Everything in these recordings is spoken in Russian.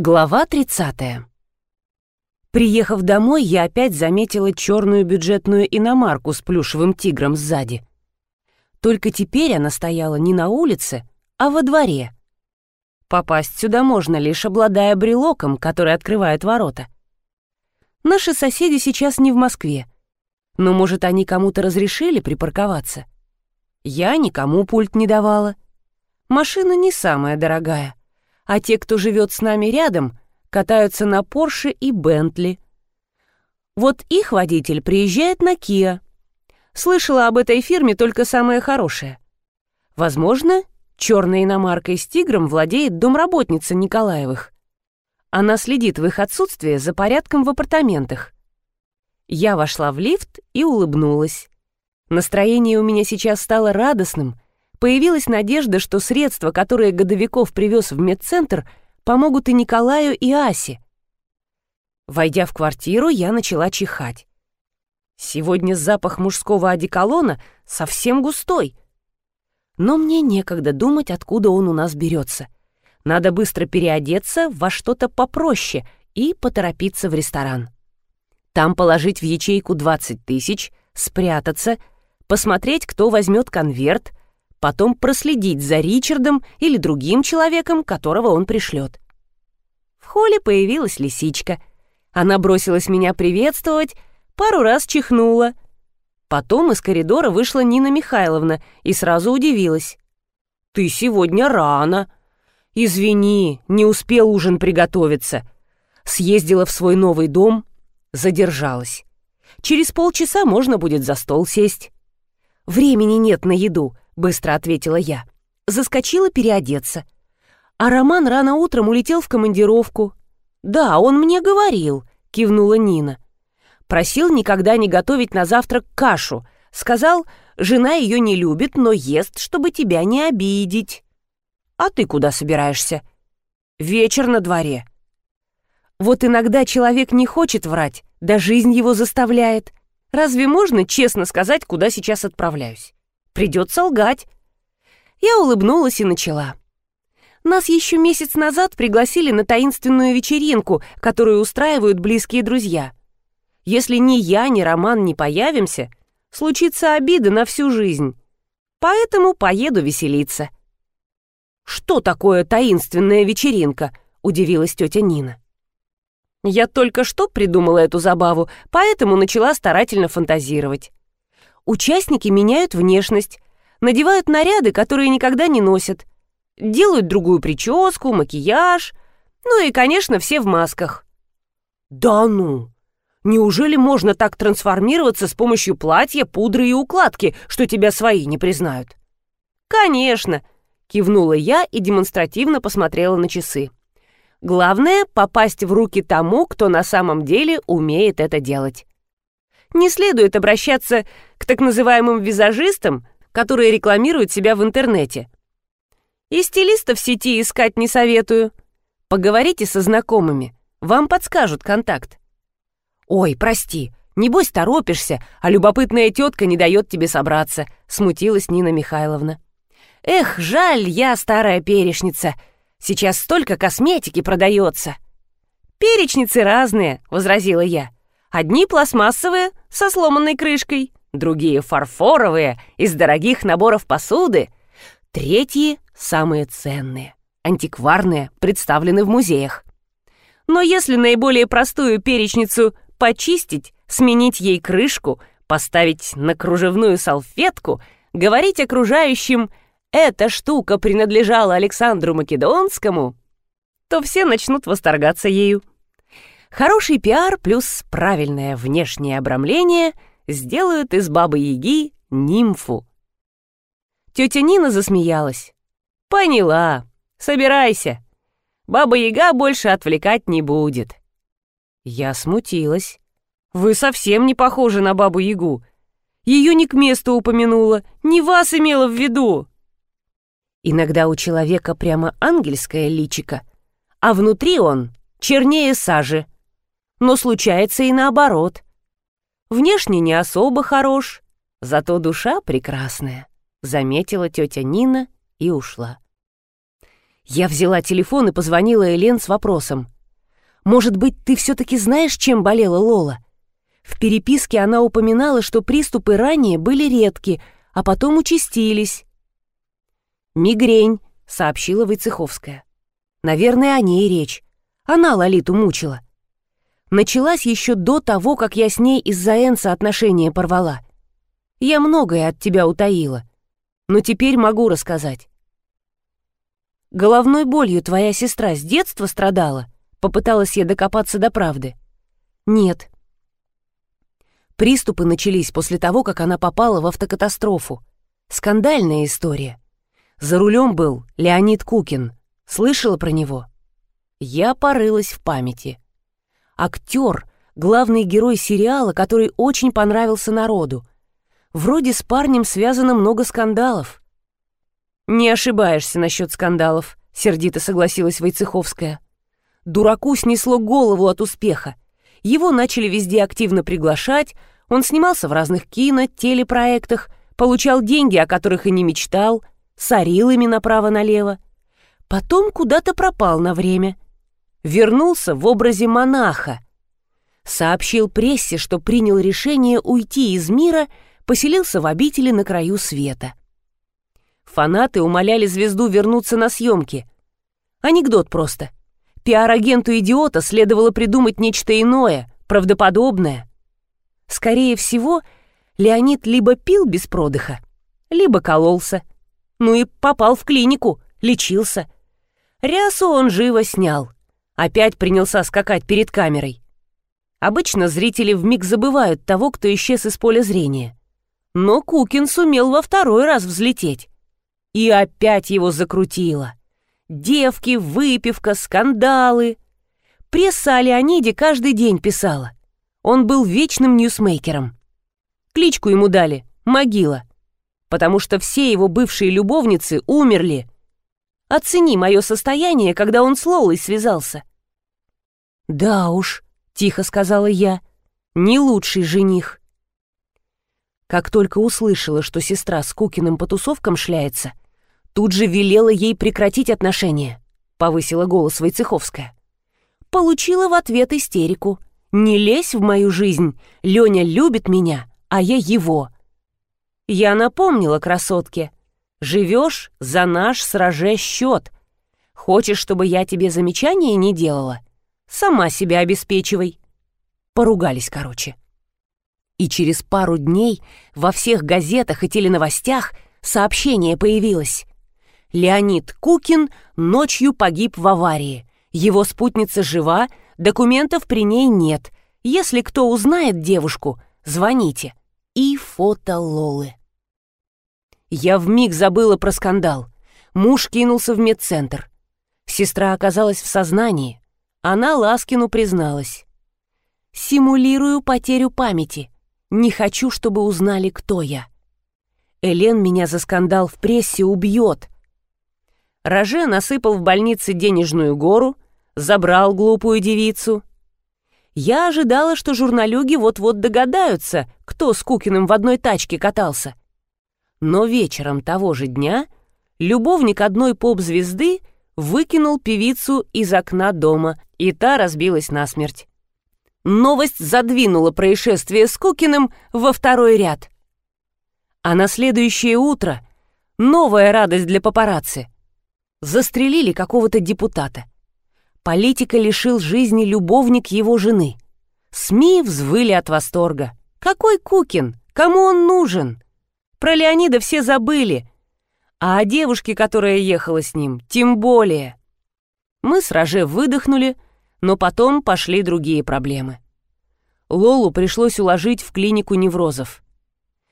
Глава 30. Приехав домой, я опять заметила черную бюджетную иномарку с плюшевым тигром сзади. Только теперь она стояла не на улице, а во дворе. Попасть сюда можно, лишь обладая брелоком, который открывает ворота. Наши соседи сейчас не в Москве. Но, может, они кому-то разрешили припарковаться? Я никому пульт не давала. Машина не самая дорогая а те, кто живет с нами рядом, катаются на Порше и Бентли. Вот их водитель приезжает на Киа. Слышала об этой фирме только самое хорошее. Возможно, черной иномаркой с тигром владеет домработница Николаевых. Она следит в их отсутствие за порядком в апартаментах. Я вошла в лифт и улыбнулась. Настроение у меня сейчас стало радостным — Появилась надежда, что средства, которые Годовиков привез в медцентр, помогут и Николаю, и Асе. Войдя в квартиру, я начала чихать. Сегодня запах мужского одеколона совсем густой. Но мне некогда думать, откуда он у нас берется. Надо быстро переодеться во что-то попроще и поторопиться в ресторан. Там положить в ячейку 20 тысяч, спрятаться, посмотреть, кто возьмет конверт, потом проследить за Ричардом или другим человеком, которого он пришлет. В холле появилась лисичка. Она бросилась меня приветствовать, пару раз чихнула. Потом из коридора вышла Нина Михайловна и сразу удивилась. «Ты сегодня рано. Извини, не успел ужин приготовиться». Съездила в свой новый дом, задержалась. Через полчаса можно будет за стол сесть. Времени нет на еду, быстро ответила я. Заскочила переодеться. А Роман рано утром улетел в командировку. Да, он мне говорил, кивнула Нина. Просил никогда не готовить на завтрак кашу. Сказал, жена ее не любит, но ест, чтобы тебя не обидеть. А ты куда собираешься? Вечер на дворе. Вот иногда человек не хочет врать, да жизнь его заставляет. Разве можно честно сказать, куда сейчас отправляюсь? Придется лгать. Я улыбнулась и начала. Нас еще месяц назад пригласили на таинственную вечеринку, которую устраивают близкие друзья. Если ни я, ни Роман не появимся, случится обида на всю жизнь. Поэтому поеду веселиться. «Что такое таинственная вечеринка?» — удивилась тетя Нина. Я только что придумала эту забаву, поэтому начала старательно фантазировать. Участники меняют внешность, надевают наряды, которые никогда не носят, делают другую прическу, макияж, ну и, конечно, все в масках. Да ну! Неужели можно так трансформироваться с помощью платья, пудры и укладки, что тебя свои не признают? Конечно, кивнула я и демонстративно посмотрела на часы. Главное — попасть в руки тому, кто на самом деле умеет это делать не следует обращаться к так называемым визажистам, которые рекламируют себя в интернете. И стилистов в сети искать не советую. Поговорите со знакомыми, вам подскажут контакт. «Ой, прости, небось торопишься, а любопытная тетка не дает тебе собраться», — смутилась Нина Михайловна. «Эх, жаль, я старая перечница. Сейчас столько косметики продается». «Перечницы разные», — возразила я. Одни пластмассовые, со сломанной крышкой, другие фарфоровые, из дорогих наборов посуды. Третьи — самые ценные, антикварные, представлены в музеях. Но если наиболее простую перечницу почистить, сменить ей крышку, поставить на кружевную салфетку, говорить окружающим «эта штука принадлежала Александру Македонскому», то все начнут восторгаться ею. Хороший пиар плюс правильное внешнее обрамление сделают из бабы-яги нимфу. Тетя Нина засмеялась. «Поняла. Собирайся. Баба-яга больше отвлекать не будет». Я смутилась. «Вы совсем не похожи на бабу-ягу. Ее не к месту упомянула, не вас имела в виду». Иногда у человека прямо ангельское личико, а внутри он чернее сажи но случается и наоборот. Внешне не особо хорош, зато душа прекрасная, заметила тетя Нина и ушла. Я взяла телефон и позвонила Элен с вопросом. «Может быть, ты все-таки знаешь, чем болела Лола?» В переписке она упоминала, что приступы ранее были редки, а потом участились. «Мигрень», — сообщила Войцеховская. «Наверное, о ней речь. Она Лолиту мучила. Началась еще до того, как я с ней из-за Энса отношения порвала. Я многое от тебя утаила, но теперь могу рассказать. Головной болью твоя сестра с детства страдала? Попыталась я докопаться до правды. Нет. Приступы начались после того, как она попала в автокатастрофу. Скандальная история. За рулем был Леонид Кукин. Слышала про него? Я порылась в памяти. Актер, главный герой сериала, который очень понравился народу. Вроде с парнем связано много скандалов. «Не ошибаешься насчет скандалов», — сердито согласилась Войцеховская. Дураку снесло голову от успеха. Его начали везде активно приглашать, он снимался в разных кино, телепроектах, получал деньги, о которых и не мечтал, сорил ими направо-налево. Потом куда-то пропал на время — вернулся в образе монаха. Сообщил прессе, что принял решение уйти из мира, поселился в обители на краю света. Фанаты умоляли звезду вернуться на съемки. Анекдот просто. Пиар-агенту идиота следовало придумать нечто иное, правдоподобное. Скорее всего, Леонид либо пил без продыха, либо кололся. Ну и попал в клинику, лечился. Рясу он живо снял. Опять принялся скакать перед камерой. Обычно зрители вмиг забывают того, кто исчез из поля зрения. Но Кукин сумел во второй раз взлететь. И опять его закрутило. Девки, выпивка, скандалы. Пресса о Леониде каждый день писала. Он был вечным ньюсмейкером. Кличку ему дали «Могила», потому что все его бывшие любовницы умерли. Оцени мое состояние, когда он с Лолой связался. «Да уж», — тихо сказала я, — «не лучший жених». Как только услышала, что сестра с Кукиным по тусовкам шляется, тут же велела ей прекратить отношения, — повысила голос Войцеховская. Получила в ответ истерику. «Не лезь в мою жизнь, Леня любит меня, а я его». Я напомнила красотке. «Живешь за наш сраже счет. Хочешь, чтобы я тебе замечания не делала? Сама себя обеспечивай. Поругались, короче. И через пару дней во всех газетах и теленовостях сообщение появилось. Леонид Кукин ночью погиб в аварии. Его спутница жива, документов при ней нет. Если кто узнает девушку, звоните. И фото Лолы. Я вмиг забыла про скандал. Муж кинулся в медцентр. Сестра оказалась в сознании. Она Ласкину призналась. «Симулирую потерю памяти. Не хочу, чтобы узнали, кто я. Элен меня за скандал в прессе убьет». Роже насыпал в больнице денежную гору, забрал глупую девицу. Я ожидала, что журналюги вот-вот догадаются, кто с Кукиным в одной тачке катался. Но вечером того же дня любовник одной поп-звезды выкинул певицу из окна дома и та разбилась насмерть. Новость задвинула происшествие с Кукиным во второй ряд. А на следующее утро новая радость для папарацци. Застрелили какого-то депутата. Политика лишил жизни любовник его жены. СМИ взвыли от восторга. Какой Кукин? Кому он нужен? Про Леонида все забыли. А о девушке, которая ехала с ним, тем более. Мы с Роже выдохнули, но потом пошли другие проблемы. Лолу пришлось уложить в клинику неврозов.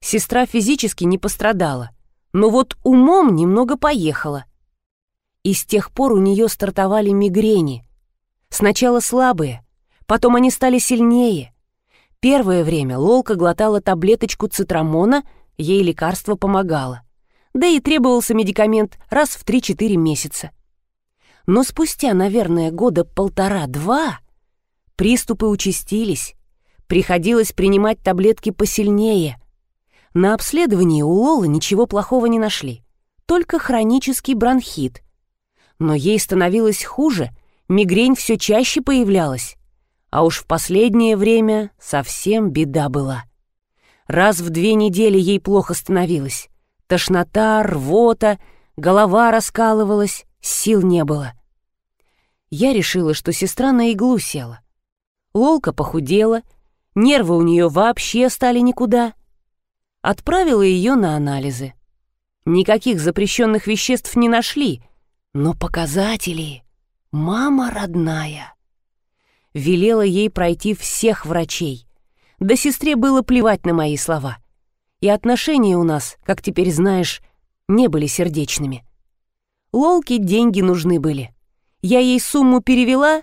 Сестра физически не пострадала, но вот умом немного поехала. И с тех пор у нее стартовали мигрени. Сначала слабые, потом они стали сильнее. Первое время Лолка глотала таблеточку цитрамона, ей лекарство помогало. Да и требовался медикамент раз в 3-4 месяца. Но спустя, наверное, года полтора-два приступы участились. Приходилось принимать таблетки посильнее. На обследовании у Лолы ничего плохого не нашли. Только хронический бронхит. Но ей становилось хуже, мигрень все чаще появлялась. А уж в последнее время совсем беда была. Раз в две недели ей плохо становилось. Тошнота, рвота, голова раскалывалась, сил не было. Я решила, что сестра на иглу села. Лолка похудела, нервы у нее вообще стали никуда. Отправила ее на анализы. Никаких запрещенных веществ не нашли, но показатели... Мама родная. Велела ей пройти всех врачей. Да сестре было плевать на мои слова. И отношения у нас, как теперь знаешь, не были сердечными. Лолке деньги нужны были. Я ей сумму перевела,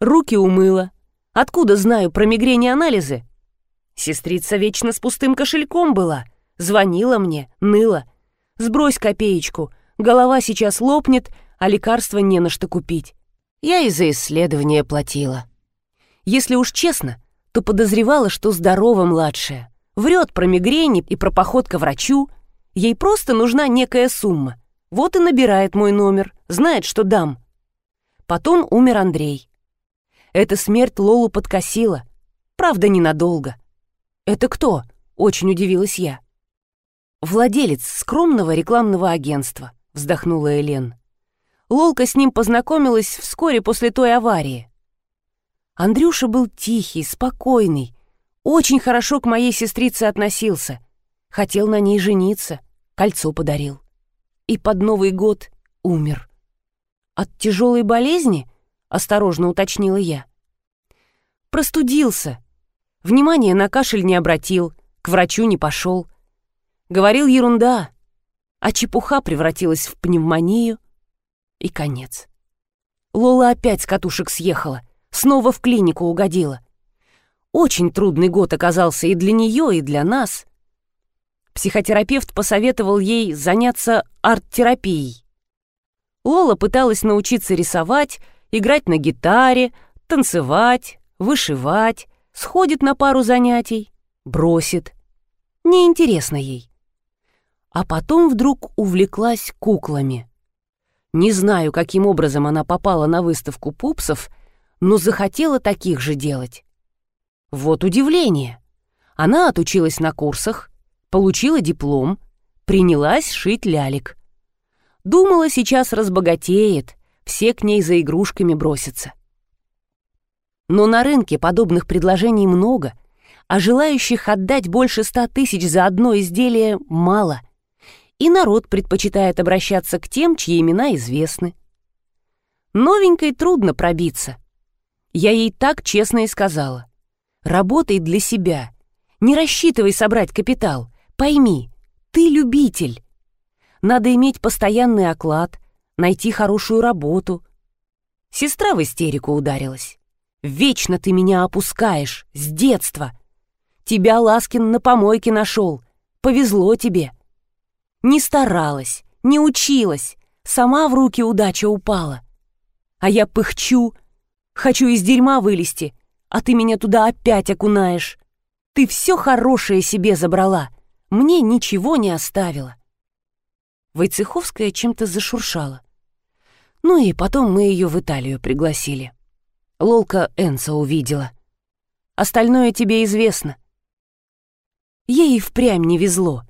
руки умыла. Откуда знаю про мигрени анализы? Сестрица вечно с пустым кошельком была. Звонила мне, ныла. Сбрось копеечку, голова сейчас лопнет, а лекарства не на что купить. Я и за исследование платила. Если уж честно, то подозревала, что здорова младшая. Врет про мигрени и про поход к врачу. Ей просто нужна некая сумма. Вот и набирает мой номер, знает, что дам. Потом умер Андрей. Эта смерть Лолу подкосила. Правда, ненадолго. «Это кто?» — очень удивилась я. «Владелец скромного рекламного агентства», — вздохнула Элен. Лолка с ним познакомилась вскоре после той аварии. Андрюша был тихий, спокойный, очень хорошо к моей сестрице относился. Хотел на ней жениться, кольцо подарил. И под Новый год умер. От тяжелой болезни? Осторожно уточнила я. Простудился. Внимания на кашель не обратил, к врачу не пошел. Говорил ерунда, а чепуха превратилась в пневмонию, и конец. Лола опять с катушек съехала, снова в клинику угодила. Очень трудный год оказался и для нее, и для нас. Психотерапевт посоветовал ей заняться арт-терапией. Лола пыталась научиться рисовать, играть на гитаре, танцевать, вышивать, сходит на пару занятий, бросит. Неинтересно ей. А потом вдруг увлеклась куклами. Не знаю, каким образом она попала на выставку пупсов, но захотела таких же делать. Вот удивление. Она отучилась на курсах, получила диплом, принялась шить лялик. Думала, сейчас разбогатеет, все к ней за игрушками бросятся. Но на рынке подобных предложений много, а желающих отдать больше ста тысяч за одно изделие мало и народ предпочитает обращаться к тем, чьи имена известны. Новенькой трудно пробиться. Я ей так честно и сказала. Работай для себя. Не рассчитывай собрать капитал. Пойми, ты любитель. Надо иметь постоянный оклад, найти хорошую работу. Сестра в истерику ударилась. Вечно ты меня опускаешь, с детства. Тебя Ласкин на помойке нашел. Повезло тебе. Не старалась, не училась, сама в руки удача упала. А я пыхчу, хочу из дерьма вылезти, а ты меня туда опять окунаешь. Ты все хорошее себе забрала, мне ничего не оставила. Войцеховская чем-то зашуршала. Ну и потом мы ее в Италию пригласили. Лолка Энса увидела. Остальное тебе известно. Ей впрямь не везло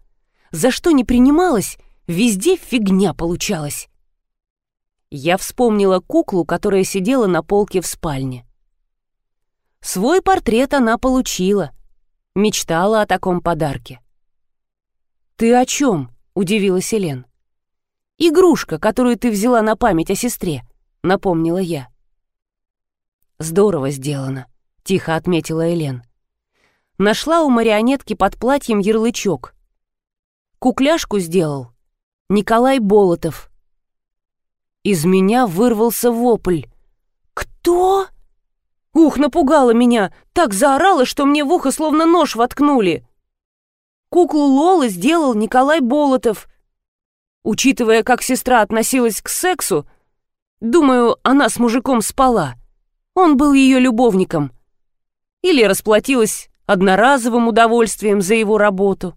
за что не принималась, везде фигня получалась. Я вспомнила куклу, которая сидела на полке в спальне. Свой портрет она получила. Мечтала о таком подарке. «Ты о чем?» — удивилась Элен. «Игрушка, которую ты взяла на память о сестре», — напомнила я. «Здорово сделано», — тихо отметила Элен. Нашла у марионетки под платьем ярлычок. Кукляшку сделал Николай Болотов. Из меня вырвался вопль. «Кто?» Ух, напугала меня, так заорала, что мне в ухо словно нож воткнули. Куклу Лолы сделал Николай Болотов. Учитывая, как сестра относилась к сексу, думаю, она с мужиком спала. Он был ее любовником. Или расплатилась одноразовым удовольствием за его работу.